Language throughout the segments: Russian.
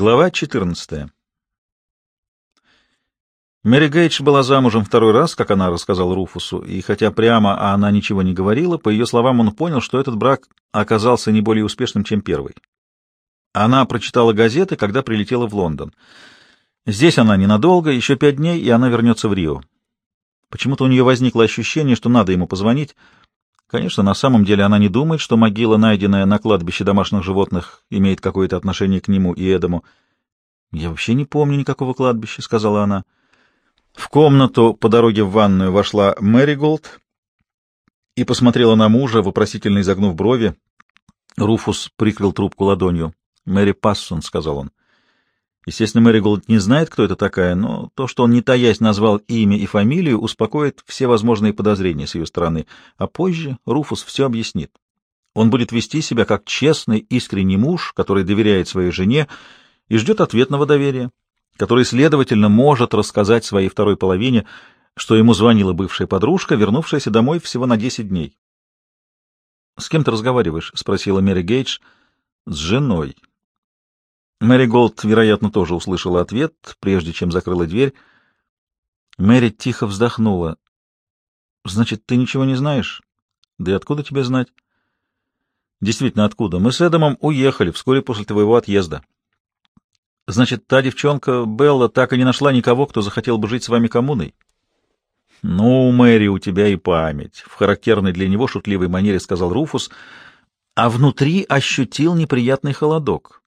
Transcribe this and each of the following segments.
Глава 14. Мэри Гейдж была замужем второй раз, как она рассказала Руфусу, и хотя прямо она ничего не говорила, по ее словам он понял, что этот брак оказался не более успешным, чем первый. Она прочитала газеты, когда прилетела в Лондон. Здесь она ненадолго, еще пять дней, и она вернется в Рио. Почему-то у нее возникло ощущение, что надо ему позвонить, Конечно, на самом деле она не думает, что могила, найденная на кладбище домашних животных, имеет какое-то отношение к нему и Эдому. «Я вообще не помню никакого кладбища», — сказала она. В комнату по дороге в ванную вошла Мэри Голд и посмотрела на мужа, вопросительно изогнув брови. Руфус прикрыл трубку ладонью. «Мэри Пассон», — сказал он. Естественно, Мэри Голд не знает, кто это такая, но то, что он не таясь назвал имя и фамилию, успокоит все возможные подозрения с ее стороны, а позже Руфус все объяснит. Он будет вести себя как честный, искренний муж, который доверяет своей жене и ждет ответного доверия, который, следовательно, может рассказать своей второй половине, что ему звонила бывшая подружка, вернувшаяся домой всего на десять дней. — С кем ты разговариваешь? — спросила Мэри Гейдж. — С женой. Мэри Голд, вероятно, тоже услышала ответ, прежде чем закрыла дверь. Мэри тихо вздохнула. — Значит, ты ничего не знаешь? — Да и откуда тебе знать? — Действительно, откуда? Мы с Эдамом уехали вскоре после твоего отъезда. — Значит, та девчонка, Белла, так и не нашла никого, кто захотел бы жить с вами коммуной? — Ну, Мэри, у тебя и память, — в характерной для него шутливой манере сказал Руфус, а внутри ощутил неприятный холодок.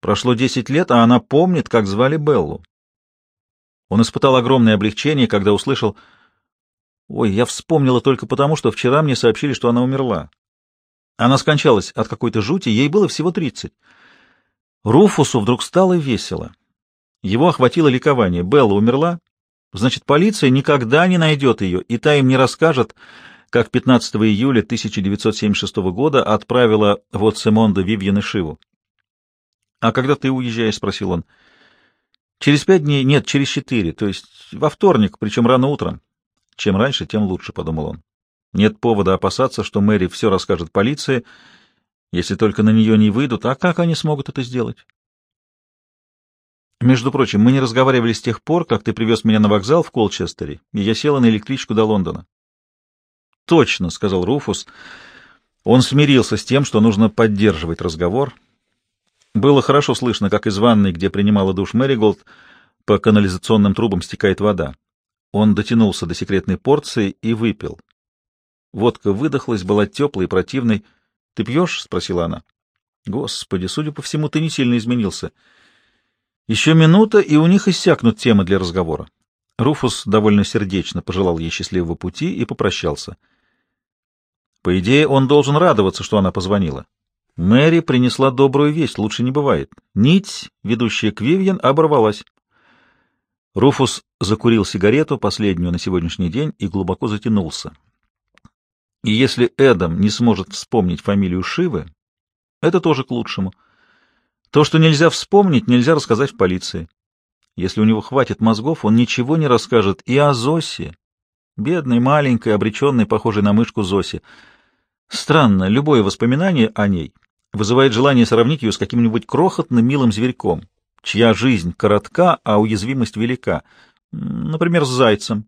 Прошло десять лет, а она помнит, как звали Беллу. Он испытал огромное облегчение, когда услышал «Ой, я вспомнила только потому, что вчера мне сообщили, что она умерла. Она скончалась от какой-то жути, ей было всего тридцать». Руфусу вдруг стало весело. Его охватило ликование. Белла умерла, значит, полиция никогда не найдет ее, и та им не расскажет, как 15 июля 1976 года отправила в Отсемонда Вивьен и Шиву. — А когда ты уезжаешь? — спросил он. — Через пять дней? Нет, через четыре, то есть во вторник, причем рано утром. Чем раньше, тем лучше, — подумал он. Нет повода опасаться, что Мэри все расскажет полиции, если только на нее не выйдут. А как они смогут это сделать? Между прочим, мы не разговаривали с тех пор, как ты привез меня на вокзал в Колчестере, и я села на электричку до Лондона. — Точно, — сказал Руфус. Он смирился с тем, что нужно поддерживать разговор — было хорошо слышно, как из ванной, где принимала душ Мэриголд, по канализационным трубам стекает вода. Он дотянулся до секретной порции и выпил. Водка выдохлась, была теплой и противной. — Ты пьешь? — спросила она. — Господи, судя по всему, ты не сильно изменился. Еще минута, и у них иссякнут темы для разговора. Руфус довольно сердечно пожелал ей счастливого пути и попрощался. По идее, он должен радоваться, что она позвонила. Мэри принесла добрую весть, лучше не бывает. Нить, ведущая к Вивьен, оборвалась. Руфус закурил сигарету, последнюю на сегодняшний день, и глубоко затянулся. И если Эдам не сможет вспомнить фамилию Шивы, это тоже к лучшему. То, что нельзя вспомнить, нельзя рассказать в полиции. Если у него хватит мозгов, он ничего не расскажет и о Зосе, бедной, маленькой, обреченной, похожей на мышку Зосе. Странно, любое воспоминание о ней вызывает желание сравнить ее с каким-нибудь крохотным милым зверьком, чья жизнь коротка, а уязвимость велика. Например, с зайцем,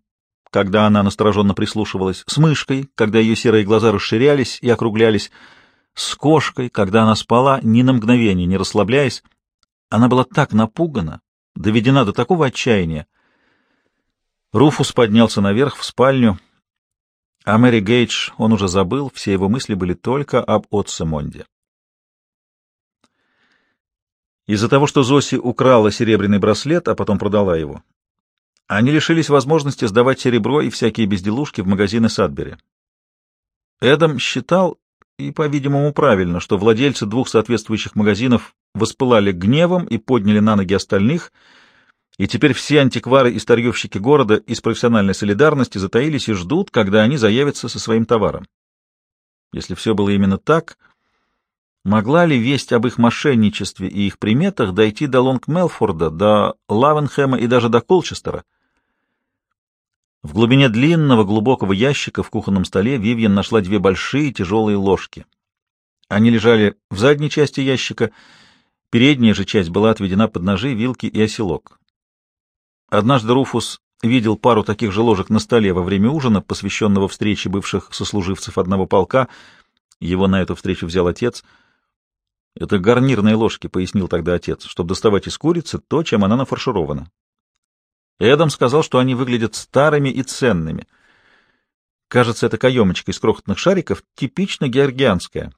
когда она настороженно прислушивалась, с мышкой, когда ее серые глаза расширялись и округлялись, с кошкой, когда она спала, ни на мгновение не расслабляясь. Она была так напугана, доведена до такого отчаяния. Руфус поднялся наверх в спальню, а Мэри Гейдж он уже забыл, все его мысли были только об Отце Монде. Из-за того, что Зоси украла серебряный браслет, а потом продала его, они лишились возможности сдавать серебро и всякие безделушки в магазины Садбери. Эдам считал, и, по-видимому, правильно, что владельцы двух соответствующих магазинов воспылали гневом и подняли на ноги остальных, и теперь все антиквары и старьевщики города из профессиональной солидарности затаились и ждут, когда они заявятся со своим товаром. Если все было именно так, Могла ли весть об их мошенничестве и их приметах дойти до Лонг-Мелфорда, до Лавенхэма и даже до Колчестера? В глубине длинного глубокого ящика в кухонном столе Вивьен нашла две большие тяжелые ложки. Они лежали в задней части ящика, Передняя же часть была отведена под ножи, вилки и оселок. Однажды Руфус видел пару таких же ложек на столе во время ужина, посвященного встрече бывших сослуживцев одного полка. Его на эту встречу взял отец. «Это гарнирные ложки», — пояснил тогда отец, — «чтобы доставать из курицы то, чем она нафарширована». Эдам сказал, что они выглядят старыми и ценными. Кажется, эта каемочка из крохотных шариков типично георгианская.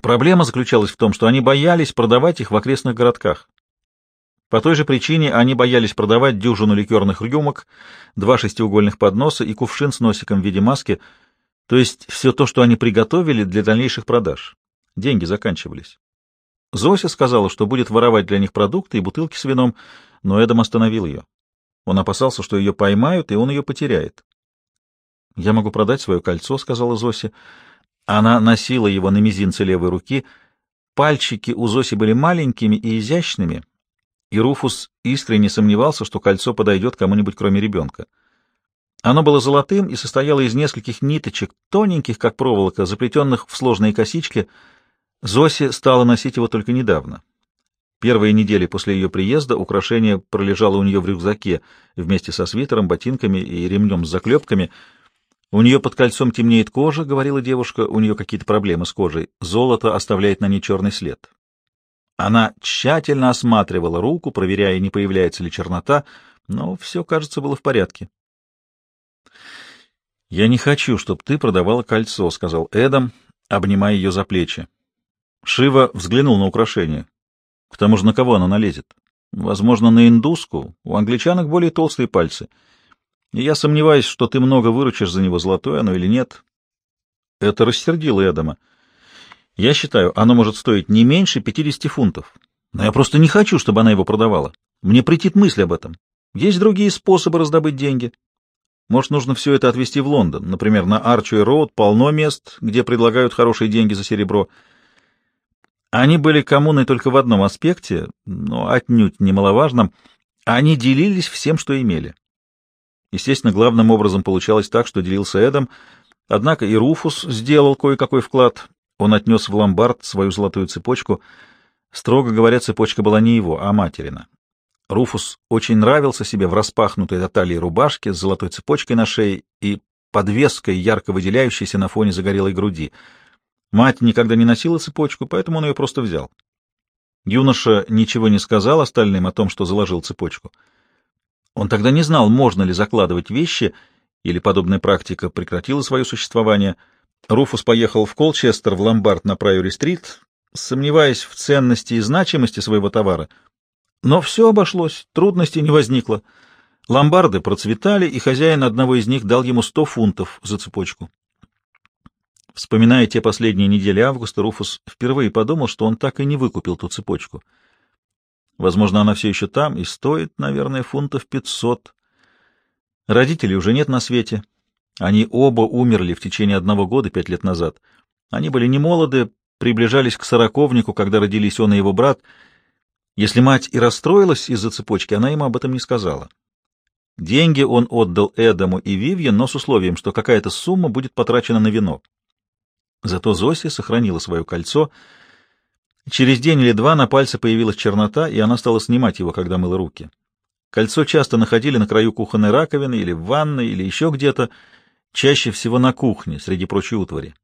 Проблема заключалась в том, что они боялись продавать их в окрестных городках. По той же причине они боялись продавать дюжину ликерных рюмок, два шестиугольных подноса и кувшин с носиком в виде маски, то есть все то, что они приготовили для дальнейших продаж. Деньги заканчивались. Зося сказала, что будет воровать для них продукты и бутылки с вином, но Эдам остановил ее. Он опасался, что ее поймают, и он ее потеряет. «Я могу продать свое кольцо», — сказала Зося. Она носила его на мизинце левой руки. Пальчики у Зоси были маленькими и изящными, и Руфус искренне сомневался, что кольцо подойдет кому-нибудь, кроме ребенка. Оно было золотым и состояло из нескольких ниточек, тоненьких, как проволока, заплетенных в сложные косички. Зоси стала носить его только недавно. Первые недели после ее приезда украшение пролежало у нее в рюкзаке вместе со свитером, ботинками и ремнем с заклепками. «У нее под кольцом темнеет кожа», — говорила девушка, — «у нее какие-то проблемы с кожей. Золото оставляет на ней черный след». Она тщательно осматривала руку, проверяя, не появляется ли чернота, но все, кажется, было в порядке. «Я не хочу, чтобы ты продавала кольцо», — сказал Эдам, обнимая ее за плечи. Шива взглянул на украшение. К тому же на кого оно налезет? Возможно, на индуску. У англичанок более толстые пальцы. И я сомневаюсь, что ты много выручишь за него, золотое оно или нет. Это рассердило Эдама. Я считаю, оно может стоить не меньше 50 фунтов. Но я просто не хочу, чтобы она его продавала. Мне претит мысль об этом. Есть другие способы раздобыть деньги. Может, нужно все это отвезти в Лондон. Например, на Арчуэй Роуд полно мест, где предлагают хорошие деньги за серебро. Они были коммуной только в одном аспекте, но отнюдь немаловажном. Они делились всем, что имели. Естественно, главным образом получалось так, что делился Эдом, однако и Руфус сделал кое-какой вклад. Он отнес в ломбард свою золотую цепочку. Строго говоря, цепочка была не его, а материна. Руфус очень нравился себе в распахнутой до талии рубашке с золотой цепочкой на шее и подвеской, ярко выделяющейся на фоне загорелой груди — Мать никогда не носила цепочку, поэтому он ее просто взял. Юноша ничего не сказал остальным о том, что заложил цепочку. Он тогда не знал, можно ли закладывать вещи, или подобная практика прекратила свое существование. Руфус поехал в Колчестер в ломбард на Прайори-стрит, сомневаясь в ценности и значимости своего товара. Но все обошлось, трудностей не возникло. Ломбарды процветали, и хозяин одного из них дал ему сто фунтов за цепочку. Вспоминая те последние недели августа, Руфус впервые подумал, что он так и не выкупил ту цепочку. Возможно, она все еще там и стоит, наверное, фунтов пятьсот. Родителей уже нет на свете. Они оба умерли в течение одного года пять лет назад. Они были не молоды, приближались к сороковнику, когда родились он и его брат. Если мать и расстроилась из-за цепочки, она ему об этом не сказала. Деньги он отдал Эдаму и Вивьен, но с условием, что какая-то сумма будет потрачена на вино. Зато Зося сохранила свое кольцо. Через день или два на пальце появилась чернота, и она стала снимать его, когда мыла руки. Кольцо часто находили на краю кухонной раковины или в ванной, или еще где-то, чаще всего на кухне, среди прочей утвари.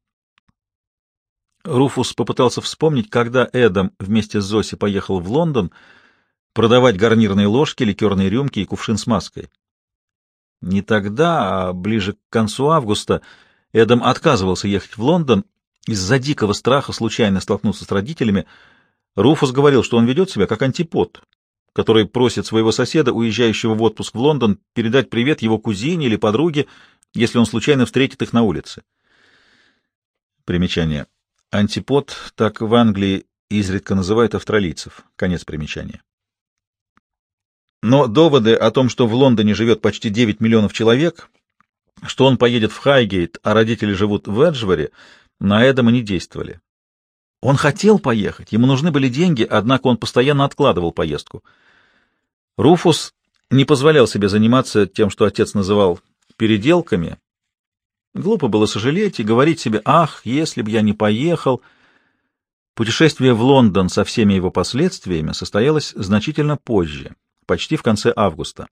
Руфус попытался вспомнить, когда Эдам вместе с Зоси поехал в Лондон продавать гарнирные ложки, ликерные рюмки и кувшин с маской. Не тогда, а ближе к концу августа — Эдам отказывался ехать в Лондон из-за дикого страха случайно столкнуться с родителями. Руфус говорил, что он ведет себя как антипод, который просит своего соседа, уезжающего в отпуск в Лондон, передать привет его кузине или подруге, если он случайно встретит их на улице. Примечание. Антипод так в Англии изредка называют австралийцев. Конец примечания. Но доводы о том, что в Лондоне живет почти 9 миллионов человек, что он поедет в Хайгейт, а родители живут в Эджворе, на Эдама не действовали. Он хотел поехать, ему нужны были деньги, однако он постоянно откладывал поездку. Руфус не позволял себе заниматься тем, что отец называл переделками. Глупо было сожалеть и говорить себе «Ах, если б я не поехал!» Путешествие в Лондон со всеми его последствиями состоялось значительно позже, почти в конце августа.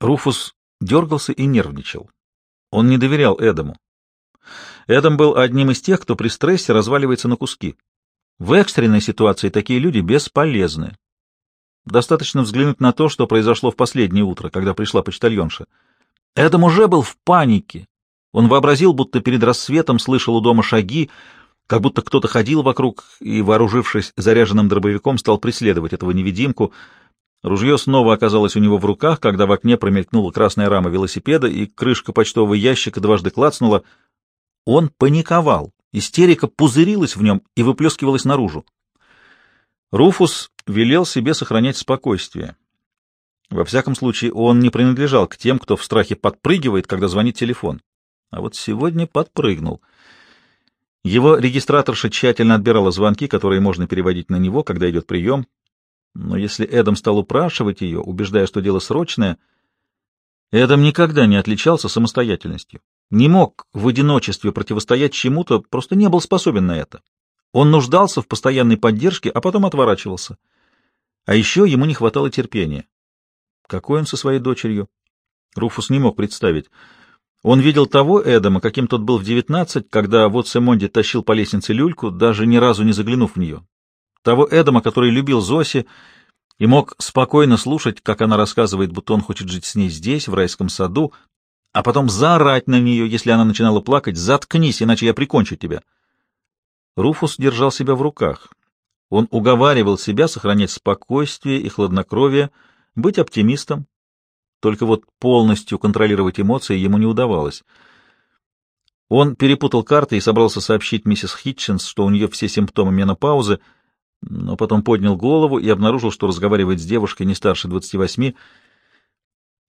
Руфус дергался и нервничал. Он не доверял Эдаму. Эдам был одним из тех, кто при стрессе разваливается на куски. В экстренной ситуации такие люди бесполезны. Достаточно взглянуть на то, что произошло в последнее утро, когда пришла почтальонша. Эдам уже был в панике. Он вообразил, будто перед рассветом слышал у дома шаги, как будто кто-то ходил вокруг и, вооружившись заряженным дробовиком, стал преследовать этого невидимку. Ружье снова оказалось у него в руках, когда в окне промелькнула красная рама велосипеда, и крышка почтового ящика дважды клацнула. Он паниковал. Истерика пузырилась в нем и выплескивалась наружу. Руфус велел себе сохранять спокойствие. Во всяком случае, он не принадлежал к тем, кто в страхе подпрыгивает, когда звонит телефон. А вот сегодня подпрыгнул — его регистраторша тщательно отбирала звонки, которые можно переводить на него, когда идет прием. Но если Эдам стал упрашивать ее, убеждая, что дело срочное, Эдам никогда не отличался самостоятельностью. Не мог в одиночестве противостоять чему-то, просто не был способен на это. Он нуждался в постоянной поддержке, а потом отворачивался. А еще ему не хватало терпения. Какой он со своей дочерью? Руфус не мог представить. Он видел того Эдама, каким тот был в девятнадцать, когда вот Семонди тащил по лестнице люльку, даже ни разу не заглянув в нее. Того Эдама, который любил Зоси и мог спокойно слушать, как она рассказывает, будто он хочет жить с ней здесь, в райском саду, а потом заорать на нее, если она начинала плакать, «Заткнись, иначе я прикончу тебя». Руфус держал себя в руках. Он уговаривал себя сохранять спокойствие и хладнокровие, быть оптимистом, только вот полностью контролировать эмоции ему не удавалось. Он перепутал карты и собрался сообщить миссис Хитчинс, что у нее все симптомы менопаузы, но потом поднял голову и обнаружил, что разговаривает с девушкой не старше 28.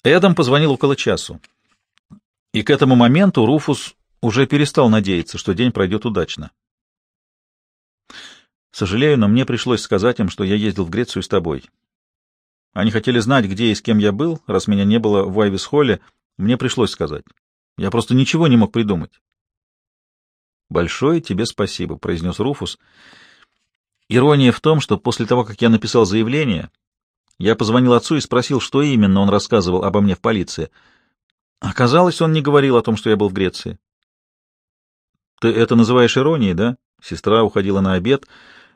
Эдам позвонил около часу. И к этому моменту Руфус уже перестал надеяться, что день пройдет удачно. «Сожалею, но мне пришлось сказать им, что я ездил в Грецию с тобой. Они хотели знать, где и с кем я был, раз меня не было в Айвис-холле. Мне пришлось сказать. Я просто ничего не мог придумать. «Большое тебе спасибо», — произнес Руфус. Ирония в том, что после того, как я написал заявление, я позвонил отцу и спросил, что именно он рассказывал обо мне в полиции. Оказалось, он не говорил о том, что я был в Греции. «Ты это называешь иронией, да?» Сестра уходила на обед.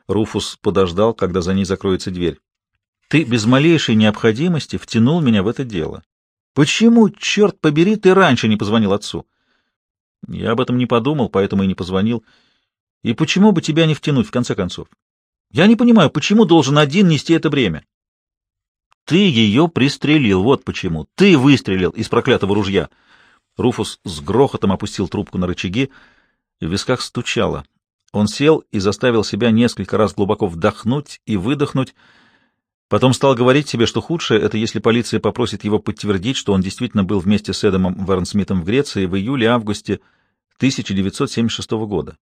Руфус подождал, когда за ней закроется дверь. Ты без малейшей необходимости втянул меня в это дело. Почему, черт побери, ты раньше не позвонил отцу? Я об этом не подумал, поэтому и не позвонил. И почему бы тебя не втянуть, в конце концов? Я не понимаю, почему должен один нести это бремя? Ты ее пристрелил, вот почему. Ты выстрелил из проклятого ружья. Руфус с грохотом опустил трубку на рычаги, в висках стучало. Он сел и заставил себя несколько раз глубоко вдохнуть и выдохнуть, Потом стал говорить себе, что худшее — это если полиция попросит его подтвердить, что он действительно был вместе с Эдамом Вернсмитом в Греции в июле-августе 1976 года.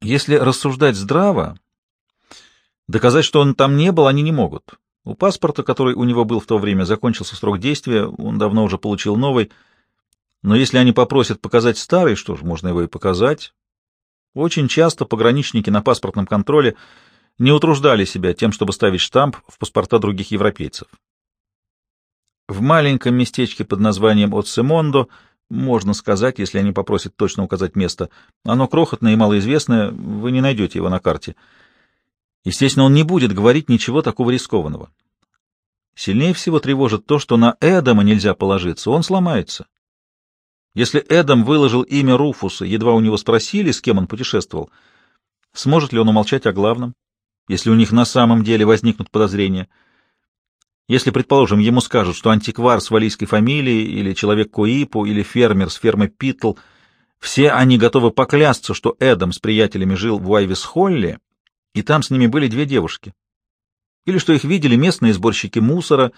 Если рассуждать здраво, доказать, что он там не был, они не могут. У паспорта, который у него был в то время, закончился срок действия, он давно уже получил новый. Но если они попросят показать старый, что ж, можно его и показать. Очень часто пограничники на паспортном контроле — не утруждали себя тем, чтобы ставить штамп в паспорта других европейцев. В маленьком местечке под названием Отсемондо, можно сказать, если они попросят точно указать место, оно крохотное и малоизвестное, вы не найдете его на карте. Естественно, он не будет говорить ничего такого рискованного. Сильнее всего тревожит то, что на Эдама нельзя положиться, он сломается. Если Эдам выложил имя Руфуса, едва у него спросили, с кем он путешествовал, сможет ли он умолчать о главном? если у них на самом деле возникнут подозрения. Если, предположим, ему скажут, что антиквар с валийской фамилией, или человек Куипу, или фермер с фермы Питл, все они готовы поклясться, что Эдам с приятелями жил в Уайвис-Холле, и там с ними были две девушки. Или что их видели местные сборщики мусора,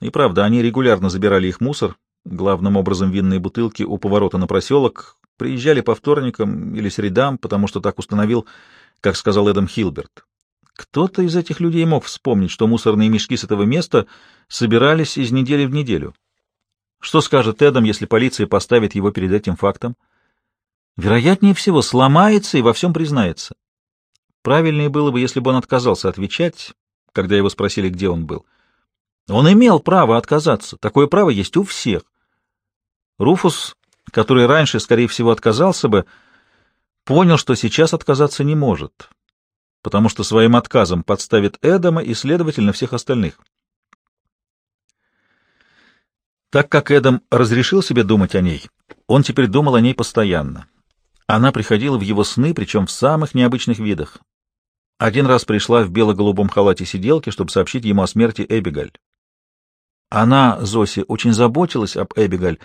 и правда, они регулярно забирали их мусор, главным образом винные бутылки у поворота на проселок, приезжали по вторникам или средам, потому что так установил, как сказал Эдам Хилберт. Кто-то из этих людей мог вспомнить, что мусорные мешки с этого места собирались из недели в неделю. Что скажет Эдам, если полиция поставит его перед этим фактом? Вероятнее всего, сломается и во всем признается. Правильнее было бы, если бы он отказался отвечать, когда его спросили, где он был. Он имел право отказаться. Такое право есть у всех. Руфус, который раньше, скорее всего, отказался бы, понял, что сейчас отказаться не может, потому что своим отказом подставит Эдама и, следовательно, всех остальных. Так как Эдам разрешил себе думать о ней, он теперь думал о ней постоянно. Она приходила в его сны, причем в самых необычных видах. Один раз пришла в бело-голубом халате сиделки, чтобы сообщить ему о смерти Эбигаль. Она, Зоси, очень заботилась об Эбигаль,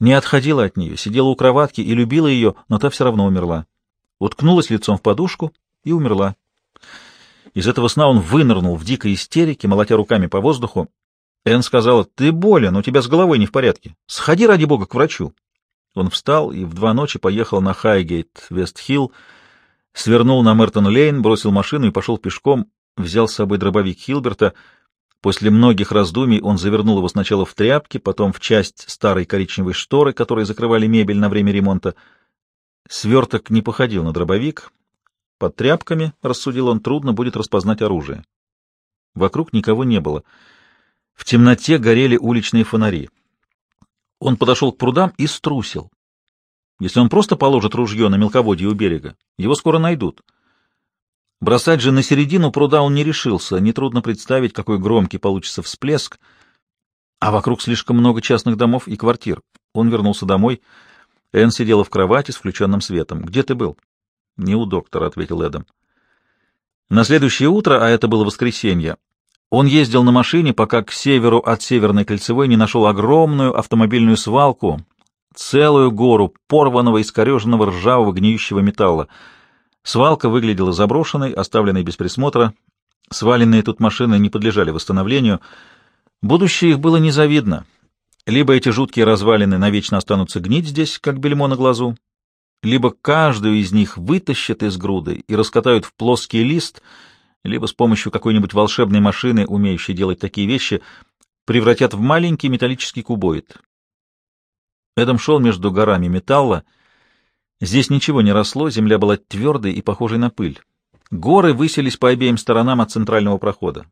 не отходила от нее, сидела у кроватки и любила ее, но та все равно умерла. Уткнулась лицом в подушку и умерла. Из этого сна он вынырнул в дикой истерике, молотя руками по воздуху. Энн сказала, «Ты болен, у тебя с головой не в порядке. Сходи, ради бога, к врачу». Он встал и в два ночи поехал на Хайгейт, Вест-Хилл, свернул на Мертон-Лейн, бросил машину и пошел пешком, взял с собой дробовик Хилберта. После многих раздумий он завернул его сначала в тряпки, потом в часть старой коричневой шторы, которые закрывали мебель на время ремонта. Сверток не походил на дробовик. Под тряпками, — рассудил он, — трудно будет распознать оружие. Вокруг никого не было. В темноте горели уличные фонари. Он подошел к прудам и струсил. Если он просто положит ружье на мелководье у берега, его скоро найдут. Бросать же на середину пруда он не решился, нетрудно представить, какой громкий получится всплеск, а вокруг слишком много частных домов и квартир. Он вернулся домой. Энн сидела в кровати с включенным светом. «Где ты был?» «Не у доктора», — ответил Эдам. На следующее утро, а это было воскресенье, он ездил на машине, пока к северу от Северной кольцевой не нашел огромную автомобильную свалку, целую гору порванного, искореженного, ржавого, гниющего металла. Свалка выглядела заброшенной, оставленной без присмотра. Сваленные тут машины не подлежали восстановлению. Будущее их было незавидно. Либо эти жуткие развалины навечно останутся гнить здесь, как бельмо на глазу, либо каждую из них вытащат из груды и раскатают в плоский лист — либо с помощью какой-нибудь волшебной машины, умеющей делать такие вещи, превратят в маленький металлический кубоид. Эдом шел между горами металла. Здесь ничего не росло, земля была твердой и похожей на пыль. Горы высились по обеим сторонам от центрального прохода.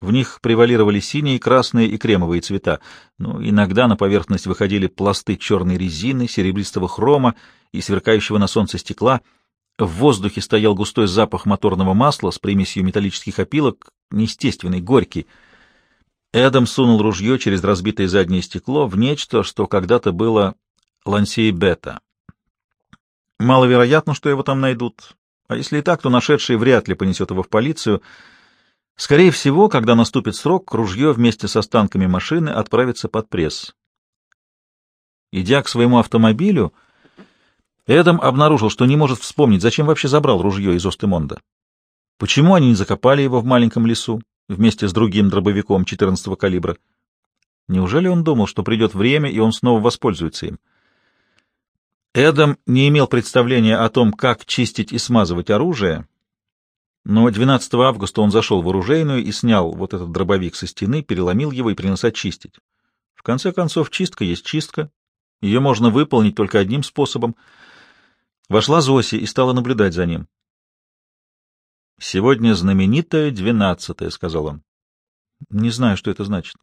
В них превалировали синие, красные и кремовые цвета, но иногда на поверхность выходили пласты черной резины, серебристого хрома и сверкающего на солнце стекла — в воздухе стоял густой запах моторного масла с примесью металлических опилок, неестественный, горький. Эдам сунул ружье через разбитое заднее стекло в нечто, что когда-то было Лансей Бета. Маловероятно, что его там найдут, а если и так, то нашедший вряд ли понесет его в полицию. Скорее всего, когда наступит срок, ружье вместе с останками машины отправится под пресс. Идя к своему автомобилю, Эдам обнаружил, что не может вспомнить, зачем вообще забрал ружье из Остемонда. Почему они не закопали его в маленьком лесу вместе с другим дробовиком 14-го калибра? Неужели он думал, что придет время, и он снова воспользуется им? Эдам не имел представления о том, как чистить и смазывать оружие, но 12 августа он зашел в оружейную и снял вот этот дробовик со стены, переломил его и принялся чистить. В конце концов, чистка есть чистка. Ее можно выполнить только одним способом — Вошла Зоси и стала наблюдать за ним. «Сегодня знаменитое двенадцатое», — сказал он. «Не знаю, что это значит».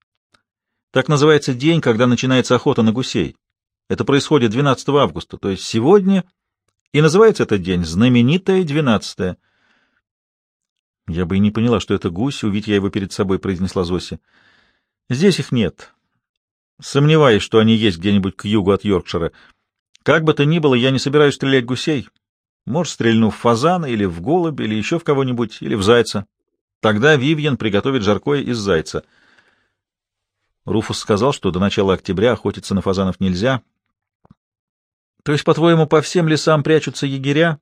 «Так называется день, когда начинается охота на гусей. Это происходит 12 августа, то есть сегодня, и называется этот день знаменитое двенадцатое». «Я бы и не поняла, что это гусь, увидеть я его перед собой», — произнесла Зоси. «Здесь их нет. Сомневаюсь, что они есть где-нибудь к югу от Йоркшира». Как бы то ни было, я не собираюсь стрелять гусей. Может, стрельну в фазана или в голубя, или еще в кого-нибудь, или в зайца. Тогда Вивьен приготовит жаркое из зайца. Руфус сказал, что до начала октября охотиться на фазанов нельзя. То есть, по-твоему, по всем лесам прячутся егеря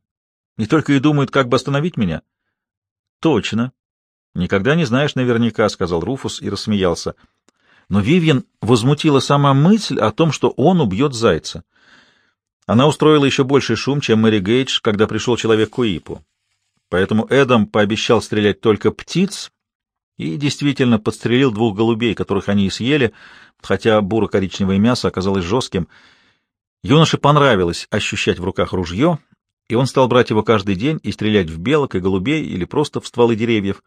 и только и думают, как бы остановить меня? Точно. Никогда не знаешь наверняка, — сказал Руфус и рассмеялся. Но Вивьен возмутила сама мысль о том, что он убьет зайца. Она устроила еще больший шум, чем Мэри Гейдж, когда пришел человек к Уипу. Поэтому Эдам пообещал стрелять только птиц и действительно подстрелил двух голубей, которых они и съели, хотя буро-коричневое мясо оказалось жестким. Юноше понравилось ощущать в руках ружье, и он стал брать его каждый день и стрелять в белок и голубей или просто в стволы деревьев.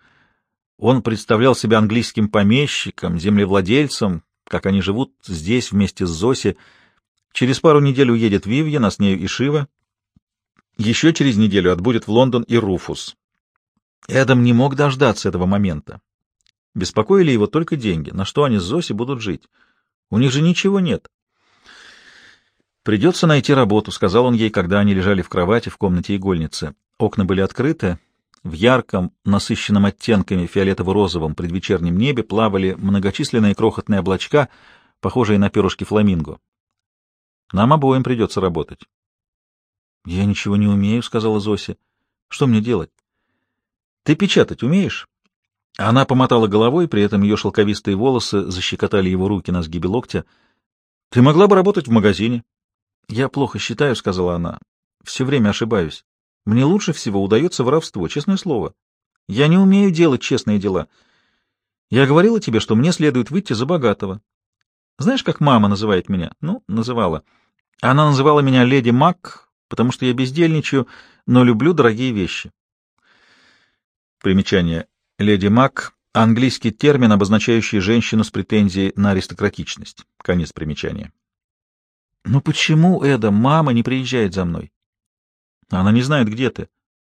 Он представлял себя английским помещиком, землевладельцем, как они живут здесь вместе с Зоси. Через пару недель уедет Вивьен, а с нею и Шива. Еще через неделю отбудет в Лондон и Руфус. Эдам не мог дождаться этого момента. Беспокоили его только деньги. На что они с Зоси будут жить? У них же ничего нет. «Придется найти работу», — сказал он ей, когда они лежали в кровати в комнате игольницы. Окна были открыты. В ярком, насыщенном оттенками фиолетово-розовом предвечернем небе плавали многочисленные крохотные облачка, похожие на перышки фламинго. «Нам обоим придется работать». «Я ничего не умею», — сказала Зося. «Что мне делать?» «Ты печатать умеешь?» Она помотала головой, при этом ее шелковистые волосы защекотали его руки на сгибе локтя. «Ты могла бы работать в магазине. «Я плохо считаю», — сказала она. «Все время ошибаюсь. Мне лучше всего удается воровство, честное слово. Я не умею делать честные дела. Я говорила тебе, что мне следует выйти за богатого. Знаешь, как мама называет меня? Ну, называла. Она называла меня леди Мак, потому что я бездельничаю, но люблю дорогие вещи». Примечание. Леди Мак — английский термин, обозначающий женщину с претензией на аристократичность. Конец примечания. «Ну почему, Эда, мама не приезжает за мной?» «Она не знает, где ты».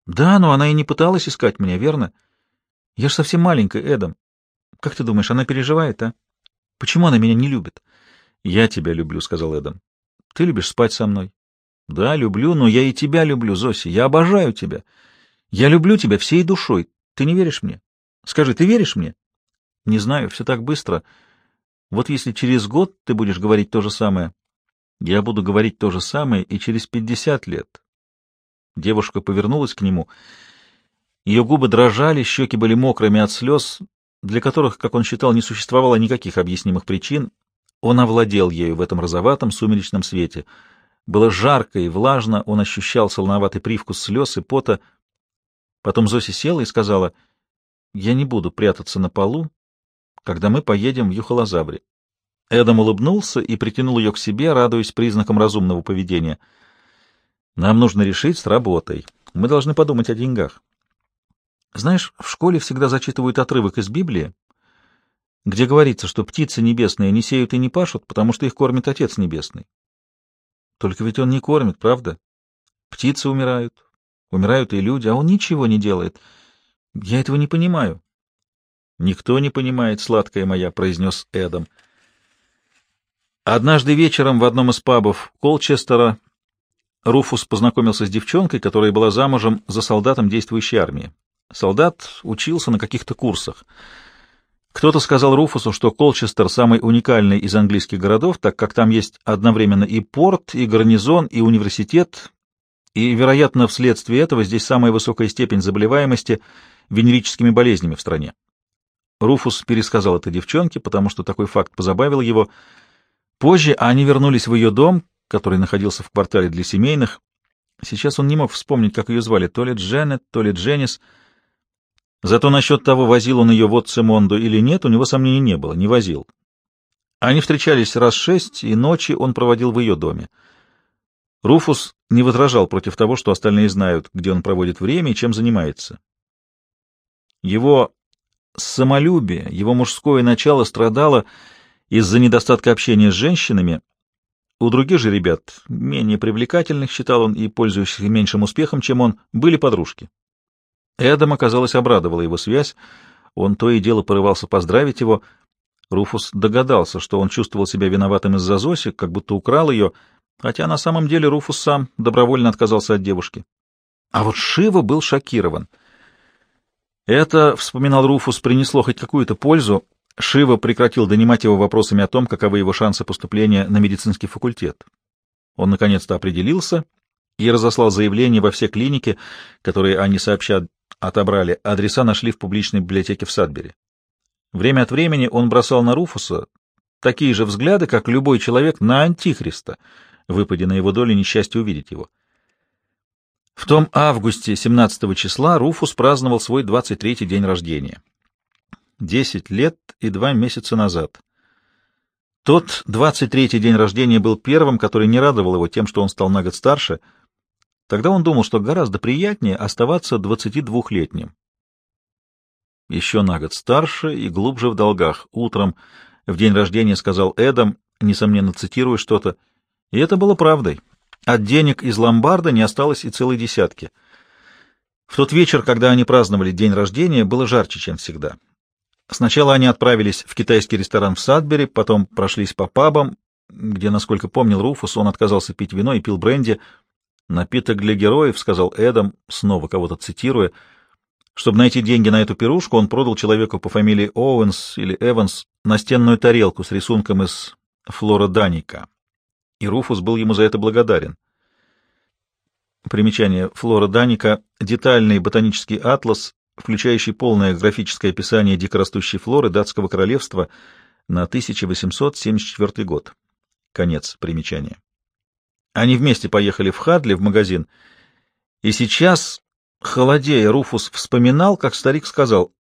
«Да, но она и не пыталась искать меня, верно? Я ж совсем маленькая, Эдам. Как ты думаешь, она переживает, а? Почему она меня не любит?» «Я тебя люблю», — сказал Эдам. «Ты любишь спать со мной?» «Да, люблю, но я и тебя люблю, Зоси. Я обожаю тебя. Я люблю тебя всей душой. Ты не веришь мне? Скажи, ты веришь мне?» «Не знаю, все так быстро. Вот если через год ты будешь говорить то же самое, я буду говорить то же самое и через пятьдесят лет. Девушка повернулась к нему. Ее губы дрожали, щеки были мокрыми от слез, для которых, как он считал, не существовало никаких объяснимых причин. Он овладел ею в этом розоватом сумеречном свете. Было жарко и влажно, он ощущал солоноватый привкус слез и пота. Потом Зоси села и сказала, «Я не буду прятаться на полу, когда мы поедем в Юхолозавре. Эдам улыбнулся и притянул ее к себе, радуясь признакам разумного поведения. «Нам нужно решить с работой. Мы должны подумать о деньгах. Знаешь, в школе всегда зачитывают отрывок из Библии, где говорится, что птицы небесные не сеют и не пашут, потому что их кормит Отец Небесный. Только ведь он не кормит, правда? Птицы умирают, умирают и люди, а он ничего не делает. Я этого не понимаю. — Никто не понимает, сладкая моя, — произнес Эдам. — Однажды вечером в одном из пабов Колчестера Руфус познакомился с девчонкой, которая была замужем за солдатом действующей армии. Солдат учился на каких-то курсах. Кто-то сказал Руфусу, что Колчестер самый уникальный из английских городов, так как там есть одновременно и порт, и гарнизон, и университет, и, вероятно, вследствие этого здесь самая высокая степень заболеваемости венерическими болезнями в стране. Руфус пересказал это девчонке, потому что такой факт позабавил его — Позже они вернулись в ее дом, который находился в квартале для семейных. Сейчас он не мог вспомнить, как ее звали, то ли Дженнет, то ли Дженнис. Зато насчет того, возил он ее в Отцемонду или нет, у него сомнений не было, не возил. Они встречались раз шесть, и ночи он проводил в ее доме. Руфус не возражал против того, что остальные знают, где он проводит время и чем занимается. Его самолюбие, его мужское начало страдало из-за недостатка общения с женщинами. У других же ребят, менее привлекательных, считал он, и пользующихся меньшим успехом, чем он, были подружки. Эдам, оказалось, обрадовала его связь, он то и дело порывался поздравить его. Руфус догадался, что он чувствовал себя виноватым из-за Зоси, как будто украл ее, хотя на самом деле Руфус сам добровольно отказался от девушки. А вот Шива был шокирован. Это, вспоминал Руфус, принесло хоть какую-то пользу, Шива прекратил донимать его вопросами о том, каковы его шансы поступления на медицинский факультет. Он наконец-то определился и разослал заявление во все клиники, которые они сообща отобрали, адреса нашли в публичной библиотеке в Садбери. Время от времени он бросал на Руфуса такие же взгляды, как любой человек на Антихриста, выпадя на его долю несчастье увидеть его. В том августе 17 числа Руфус праздновал свой 23-й день рождения. Десять лет и два месяца назад. Тот 23-й день рождения был первым, который не радовал его тем, что он стал на год старше. Тогда он думал, что гораздо приятнее оставаться 22-летним. Еще на год старше и глубже в долгах. Утром в день рождения сказал Эдам, несомненно цитируя что-то, и это было правдой. От денег из ломбарда не осталось и целой десятки. В тот вечер, когда они праздновали день рождения, было жарче, чем всегда. Сначала они отправились в китайский ресторан в Садбери, потом прошлись по пабам, где, насколько помнил Руфус, он отказался пить вино и пил бренди. «Напиток для героев», — сказал Эдам, снова кого-то цитируя. Чтобы найти деньги на эту пирушку, он продал человеку по фамилии Оуэнс или Эванс настенную тарелку с рисунком из Флора Даника. И Руфус был ему за это благодарен. Примечание Флора Даника — детальный ботанический атлас, включающий полное графическое описание дикорастущей флоры датского королевства на 1874 год. Конец примечания. Они вместе поехали в Хадли, в магазин, и сейчас, холодея, Руфус вспоминал, как старик сказал,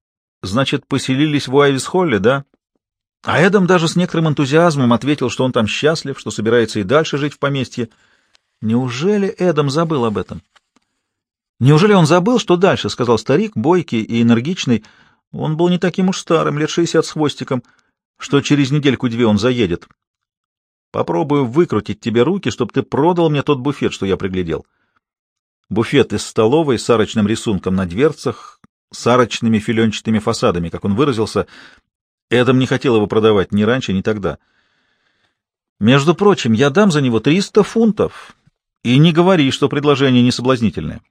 «Значит, поселились в Уайвис-Холле, да?» А Эдам даже с некоторым энтузиазмом ответил, что он там счастлив, что собирается и дальше жить в поместье. Неужели Эдам забыл об этом? Неужели он забыл, что дальше, — сказал старик, бойкий и энергичный. Он был не таким уж старым, лет шестьдесят с хвостиком, что через недельку-две он заедет. Попробую выкрутить тебе руки, чтобы ты продал мне тот буфет, что я приглядел. Буфет из столовой с арочным рисунком на дверцах, с арочными филенчатыми фасадами, как он выразился. Эдам не хотел его продавать ни раньше, ни тогда. Между прочим, я дам за него триста фунтов. И не говори, что предложение не соблазнительное.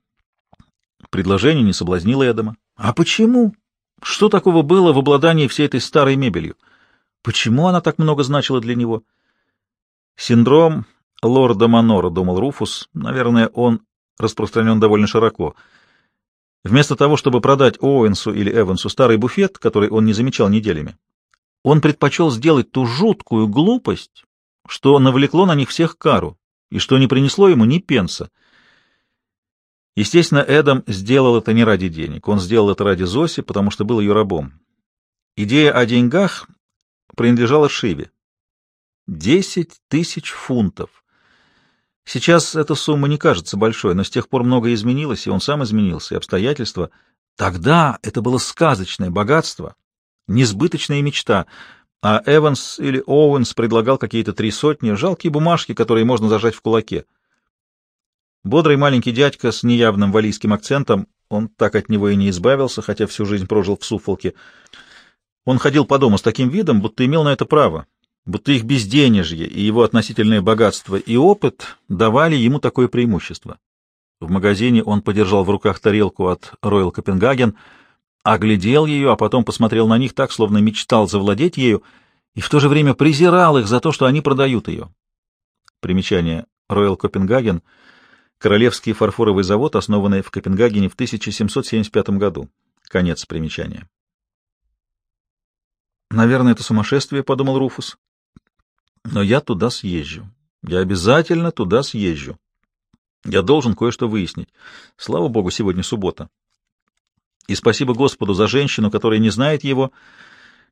Предложение не соблазнило Эдама. А почему? Что такого было в обладании всей этой старой мебелью? Почему она так много значила для него? Синдром лорда Манора, думал Руфус. Наверное, он распространен довольно широко. Вместо того, чтобы продать Оуэнсу или Эвансу старый буфет, который он не замечал неделями, он предпочел сделать ту жуткую глупость, что навлекло на них всех кару и что не принесло ему ни пенса — Естественно, Эдам сделал это не ради денег. Он сделал это ради Зоси, потому что был ее рабом. Идея о деньгах принадлежала Шиве. Десять тысяч фунтов. Сейчас эта сумма не кажется большой, но с тех пор многое изменилось, и он сам изменился, и обстоятельства. Тогда это было сказочное богатство, несбыточная мечта, а Эванс или Оуэнс предлагал какие-то три сотни, жалкие бумажки, которые можно зажать в кулаке. Бодрый маленький дядька с неявным валийским акцентом, он так от него и не избавился, хотя всю жизнь прожил в Суфолке. Он ходил по дому с таким видом, будто имел на это право, будто их безденежье и его относительное богатство и опыт давали ему такое преимущество. В магазине он подержал в руках тарелку от Royal Копенгаген, оглядел ее, а потом посмотрел на них так, словно мечтал завладеть ею, и в то же время презирал их за то, что они продают ее. Примечание. Royal Копенгаген — Королевский фарфоровый завод, основанный в Копенгагене в 1775 году. Конец примечания. «Наверное, это сумасшествие», — подумал Руфус. «Но я туда съезжу. Я обязательно туда съезжу. Я должен кое-что выяснить. Слава богу, сегодня суббота. И спасибо Господу за женщину, которая не знает его,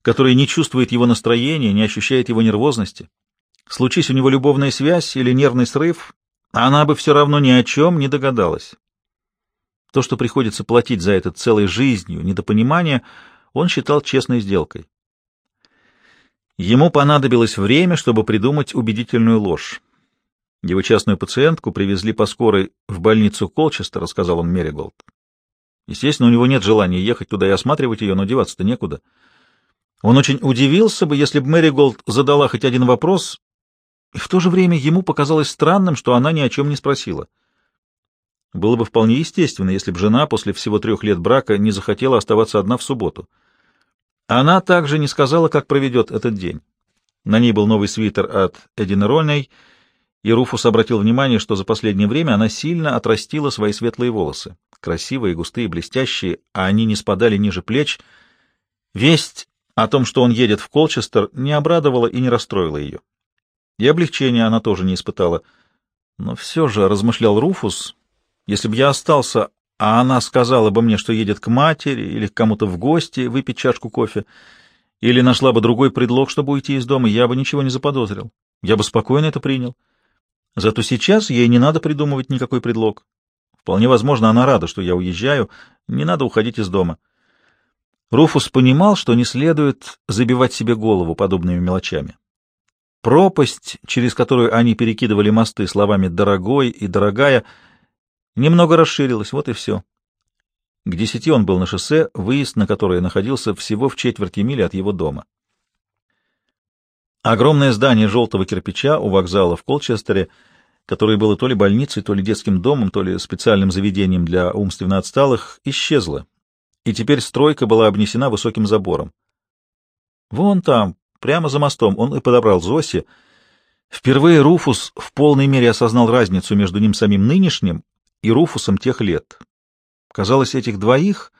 которая не чувствует его настроения, не ощущает его нервозности. Случись у него любовная связь или нервный срыв, она бы все равно ни о чем не догадалась. То, что приходится платить за это целой жизнью, недопонимание, он считал честной сделкой. Ему понадобилось время, чтобы придумать убедительную ложь. Его частную пациентку привезли по скорой в больницу Колчестер, рассказал он Мериголд. Естественно, у него нет желания ехать туда и осматривать ее, но деваться-то некуда. Он очень удивился бы, если бы Мэриголд задала хоть один вопрос, и в то же время ему показалось странным, что она ни о чем не спросила. Было бы вполне естественно, если бы жена после всего трех лет брака не захотела оставаться одна в субботу. Она также не сказала, как проведет этот день. На ней был новый свитер от Эдины Рольной, и Руфус обратил внимание, что за последнее время она сильно отрастила свои светлые волосы. Красивые, густые, блестящие, а они не спадали ниже плеч. Весть о том, что он едет в Колчестер, не обрадовала и не расстроила ее. И облегчения она тоже не испытала. Но все же, — размышлял Руфус, — если бы я остался, а она сказала бы мне, что едет к матери или к кому-то в гости выпить чашку кофе, Или нашла бы другой предлог, чтобы уйти из дома, я бы ничего не заподозрил. Я бы спокойно это принял. Зато сейчас ей не надо придумывать никакой предлог. Вполне возможно, она рада, что я уезжаю. Не надо уходить из дома. Руфус понимал, что не следует забивать себе голову подобными мелочами. Пропасть, через которую они перекидывали мосты словами «дорогой» и «дорогая», немного расширилась, вот и все. К десяти он был на шоссе, выезд на которое находился всего в четверти мили от его дома. Огромное здание желтого кирпича у вокзала в Колчестере, которое было то ли больницей, то ли детским домом, то ли специальным заведением для умственно отсталых, исчезло, и теперь стройка была обнесена высоким забором. Вон там, прямо за мостом, он и подобрал Зоси. Впервые Руфус в полной мере осознал разницу между ним самим нынешним и Руфусом тех лет. Казалось, этих двоих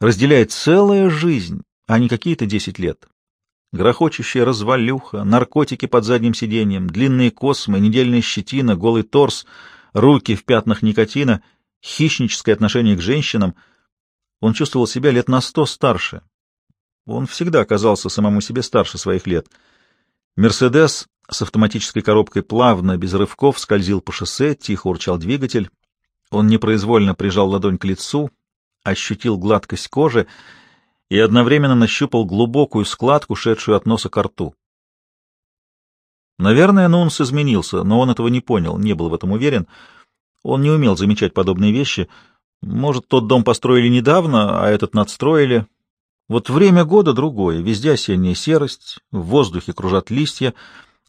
разделяет целая жизнь, а не какие-то десять лет. Грохочущая развалюха, наркотики под задним сиденьем, длинные космы, недельная щетина, голый торс, руки в пятнах никотина, хищническое отношение к женщинам — он чувствовал себя лет на сто старше. Он всегда казался самому себе старше своих лет. «Мерседес» с автоматической коробкой плавно, без рывков, скользил по шоссе, тихо урчал двигатель. Он непроизвольно прижал ладонь к лицу, ощутил гладкость кожи и одновременно нащупал глубокую складку, шедшую от носа к рту. Наверное, Нунс изменился, но он этого не понял, не был в этом уверен. Он не умел замечать подобные вещи — может, тот дом построили недавно, а этот надстроили. Вот время года другое, везде осенняя серость, в воздухе кружат листья,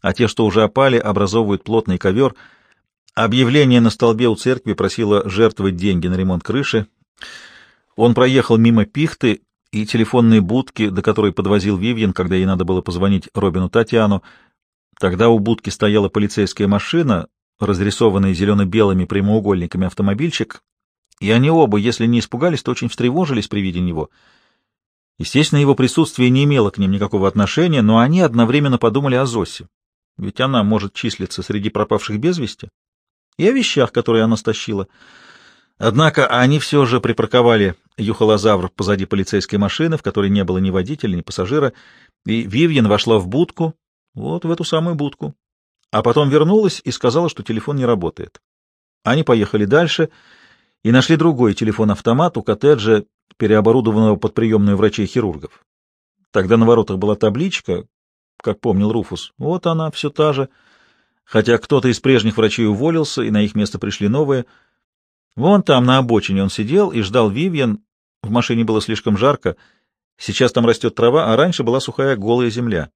а те, что уже опали, образовывают плотный ковер. Объявление на столбе у церкви просило жертвовать деньги на ремонт крыши. Он проехал мимо пихты и телефонной будки, до которой подвозил Вивьен, когда ей надо было позвонить Робину Татьяну. Тогда у будки стояла полицейская машина, разрисованный зелено-белыми прямоугольниками автомобильчик, и они оба, если не испугались, то очень встревожились при виде него. Естественно, его присутствие не имело к ним никакого отношения, но они одновременно подумали о Зосе, ведь она может числиться среди пропавших без вести, и о вещах, которые она стащила. Однако они все же припарковали юхолозавр позади полицейской машины, в которой не было ни водителя, ни пассажира, и Вивьен вошла в будку, вот в эту самую будку, а потом вернулась и сказала, что телефон не работает. Они поехали дальше — и нашли другой телефон-автомат у коттеджа, переоборудованного под приемную врачей-хирургов. Тогда на воротах была табличка, как помнил Руфус. Вот она, все та же. Хотя кто-то из прежних врачей уволился, и на их место пришли новые. Вон там, на обочине, он сидел и ждал Вивьен. В машине было слишком жарко. Сейчас там растет трава, а раньше была сухая голая земля.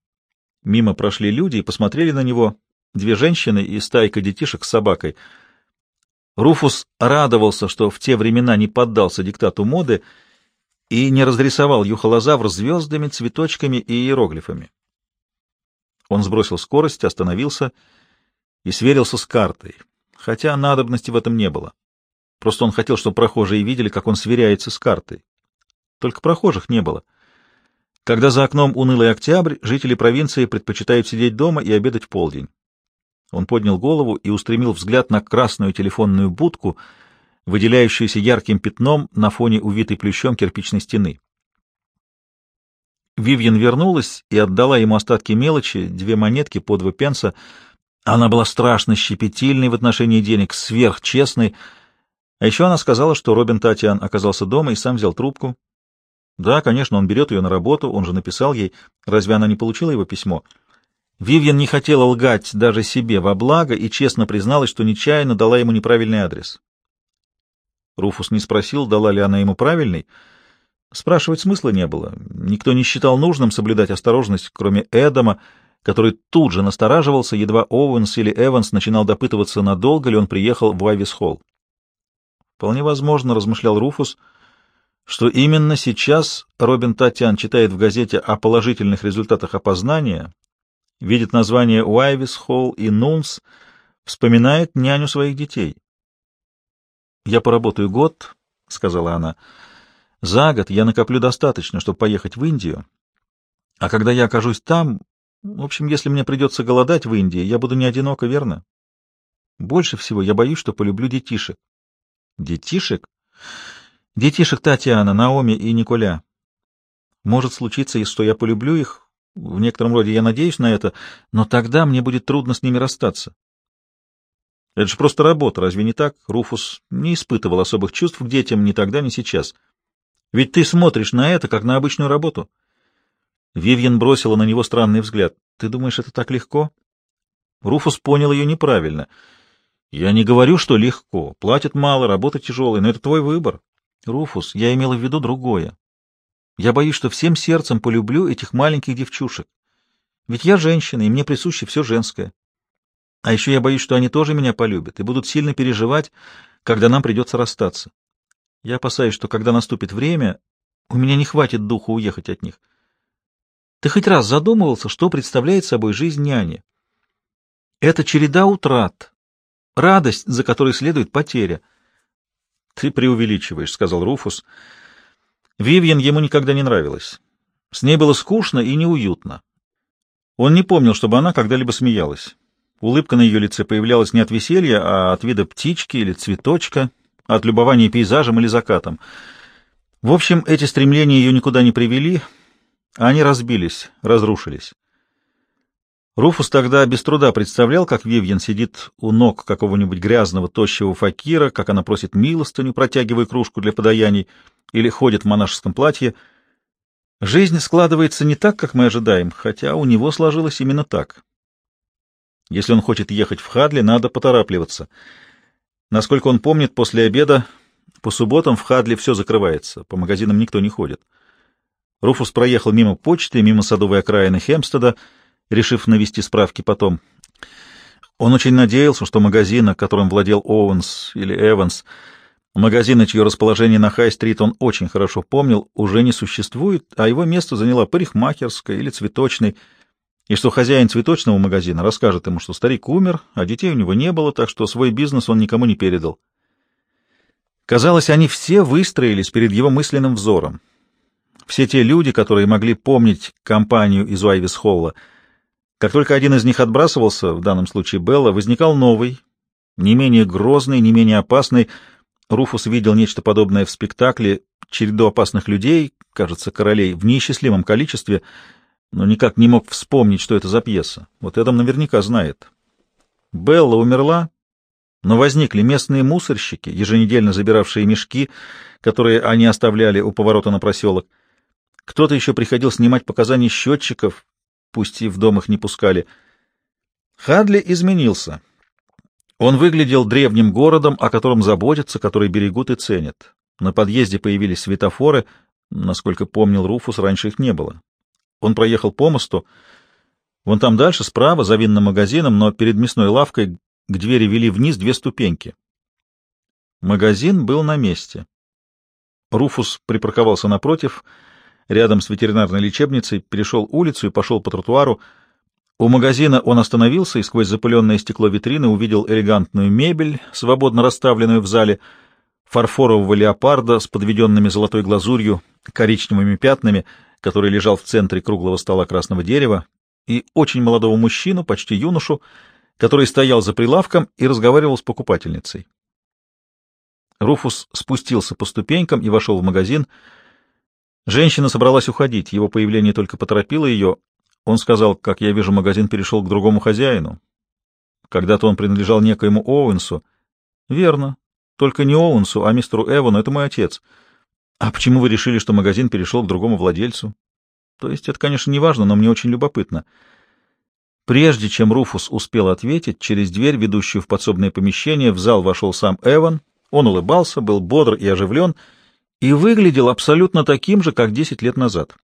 Мимо прошли люди и посмотрели на него. Две женщины и стайка детишек с собакой — Руфус радовался, что в те времена не поддался диктату моды и не разрисовал юхолозавр звездами, цветочками и иероглифами. Он сбросил скорость, остановился и сверился с картой, хотя надобности в этом не было. Просто он хотел, чтобы прохожие видели, как он сверяется с картой. Только прохожих не было. Когда за окном унылый октябрь, жители провинции предпочитают сидеть дома и обедать в полдень. Он поднял голову и устремил взгляд на красную телефонную будку, выделяющуюся ярким пятном на фоне увитой плющом кирпичной стены. Вивьен вернулась и отдала ему остатки мелочи, две монетки по два пенса. Она была страшно щепетильной в отношении денег, сверхчестной. А еще она сказала, что Робин Татьян оказался дома и сам взял трубку. Да, конечно, он берет ее на работу, он же написал ей. Разве она не получила его письмо? — Вивьен не хотела лгать даже себе во благо и честно призналась, что нечаянно дала ему неправильный адрес. Руфус не спросил, дала ли она ему правильный. Спрашивать смысла не было. Никто не считал нужным соблюдать осторожность, кроме Эдама, который тут же настораживался, едва Оуэнс или Эванс начинал допытываться, надолго ли он приехал в Айвис-Холл. Вполне возможно, размышлял Руфус, что именно сейчас Робин Татьян читает в газете о положительных результатах опознания, видит название Уайвис, Холл и Нунс, вспоминает няню своих детей. «Я поработаю год», — сказала она. «За год я накоплю достаточно, чтобы поехать в Индию. А когда я окажусь там, в общем, если мне придется голодать в Индии, я буду не одинока, верно? Больше всего я боюсь, что полюблю детишек». «Детишек?» «Детишек Татьяна, Наоми и Николя. Может случиться, что я полюблю их, в некотором роде я надеюсь на это, но тогда мне будет трудно с ними расстаться. Это же просто работа, разве не так? Руфус не испытывал особых чувств к детям ни тогда, ни сейчас. Ведь ты смотришь на это, как на обычную работу. Вивьен бросила на него странный взгляд. Ты думаешь, это так легко? Руфус понял ее неправильно. Я не говорю, что легко. Платят мало, работа тяжелая, но это твой выбор. Руфус, я имела в виду другое. Я боюсь, что всем сердцем полюблю этих маленьких девчушек. Ведь я женщина, и мне присуще все женское. А еще я боюсь, что они тоже меня полюбят и будут сильно переживать, когда нам придется расстаться. Я опасаюсь, что когда наступит время, у меня не хватит духа уехать от них. Ты хоть раз задумывался, что представляет собой жизнь няни? Это череда утрат, радость, за которой следует потеря. — Ты преувеличиваешь, — сказал Руфус. — Вивьен ему никогда не нравилась. С ней было скучно и неуютно. Он не помнил, чтобы она когда-либо смеялась. Улыбка на ее лице появлялась не от веселья, а от вида птички или цветочка, от любования пейзажем или закатом. В общем, эти стремления ее никуда не привели, а они разбились, разрушились. Руфус тогда без труда представлял, как Вивьен сидит у ног какого-нибудь грязного, тощего факира, как она просит милостыню, протягивая кружку для подаяний, или ходит в монашеском платье. Жизнь складывается не так, как мы ожидаем, хотя у него сложилось именно так. Если он хочет ехать в Хадли, надо поторапливаться. Насколько он помнит, после обеда по субботам в Хадли все закрывается, по магазинам никто не ходит. Руфус проехал мимо почты, мимо садовой окраины Хемстеда, решив навести справки потом. Он очень надеялся, что магазина, которым владел Оуэнс или Эванс, магазина, чье расположение на Хай-стрит он очень хорошо помнил, уже не существует, а его место заняла парикмахерская или цветочный, и что хозяин цветочного магазина расскажет ему, что старик умер, а детей у него не было, так что свой бизнес он никому не передал. Казалось, они все выстроились перед его мысленным взором. Все те люди, которые могли помнить компанию из Уайвис-Холла — как только один из них отбрасывался, в данном случае Белла, возникал новый, не менее грозный, не менее опасный. Руфус видел нечто подобное в спектакле череду опасных людей, кажется, королей, в неисчислимом количестве, но никак не мог вспомнить, что это за пьеса. Вот Эдам наверняка знает. Белла умерла, но возникли местные мусорщики, еженедельно забиравшие мешки, которые они оставляли у поворота на проселок. Кто-то еще приходил снимать показания счетчиков, пусть и в дом их не пускали. Хадли изменился. Он выглядел древним городом, о котором заботятся, который берегут и ценят. На подъезде появились светофоры, насколько помнил Руфус, раньше их не было. Он проехал по мосту. Вон там дальше, справа, за винным магазином, но перед мясной лавкой к двери вели вниз две ступеньки. Магазин был на месте. Руфус припарковался напротив — рядом с ветеринарной лечебницей, перешел улицу и пошел по тротуару. У магазина он остановился и сквозь запыленное стекло витрины увидел элегантную мебель, свободно расставленную в зале, фарфорового леопарда с подведенными золотой глазурью, коричневыми пятнами, который лежал в центре круглого стола красного дерева, и очень молодого мужчину, почти юношу, который стоял за прилавком и разговаривал с покупательницей. Руфус спустился по ступенькам и вошел в магазин — Женщина собралась уходить, его появление только поторопило ее. Он сказал, как я вижу, магазин перешел к другому хозяину. Когда-то он принадлежал некоему Оуэнсу. Верно. Только не Оуэнсу, а мистеру Эвану, это мой отец. А почему вы решили, что магазин перешел к другому владельцу? То есть это, конечно, не важно, но мне очень любопытно. Прежде чем Руфус успел ответить, через дверь, ведущую в подсобное помещение, в зал вошел сам Эван. Он улыбался, был бодр и оживлен — и выглядел абсолютно таким же, как десять лет назад.